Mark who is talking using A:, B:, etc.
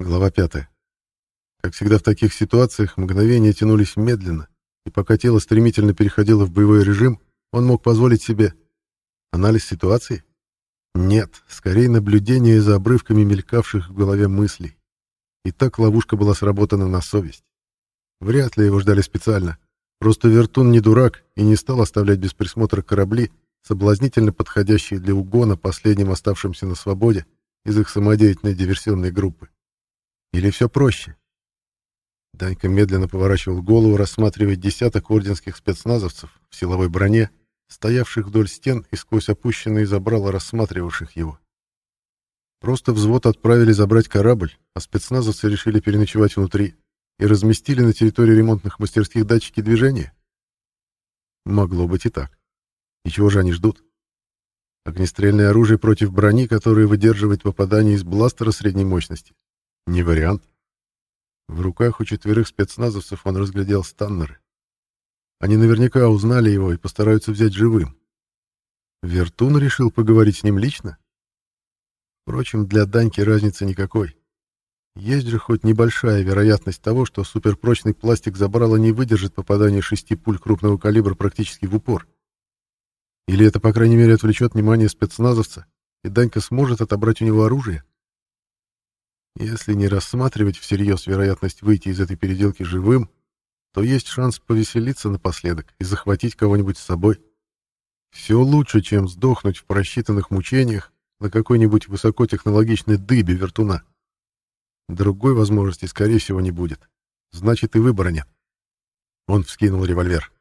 A: Глава 5. Как всегда в таких ситуациях, мгновения тянулись медленно, и пока тело стремительно переходило в боевой режим, он мог позволить себе анализ ситуации? Нет, скорее наблюдение за обрывками мелькавших в голове мыслей. И так ловушка была сработана на совесть. Вряд ли его ждали специально. Просто Вертун не дурак и не стал оставлять без присмотра корабли, соблазнительно подходящие для угона последним оставшимся на свободе из их самодеятельной диверсионной группы. Или все проще? Данька медленно поворачивал голову, рассматривая десяток орденских спецназовцев в силовой броне, стоявших вдоль стен и сквозь опущенные забрала рассматривавших его. Просто взвод отправили забрать корабль, а спецназовцы решили переночевать внутри и разместили на территории ремонтных мастерских датчики движения. Могло быть и так. И чего же они ждут? Огнестрельное оружие против брони, которое выдерживает попадание из бластера средней мощности. Не вариант. В руках у четверых спецназовцев он разглядел станнеры. Они наверняка узнали его и постараются взять живым. Вертун решил поговорить с ним лично? Впрочем, для Даньки разницы никакой. Есть же хоть небольшая вероятность того, что суперпрочный пластик забрала не выдержит попадания шести пуль крупного калибра практически в упор. Или это, по крайней мере, отвлечет внимание спецназовца, и Данька сможет отобрать у него оружие? Если не рассматривать всерьез вероятность выйти из этой переделки живым, то есть шанс повеселиться напоследок и захватить кого-нибудь с собой. Все лучше, чем сдохнуть в просчитанных мучениях на какой-нибудь высокотехнологичной дыбе вертуна. Другой возможности, скорее всего, не будет. Значит, и выбора нет. Он вскинул револьвер.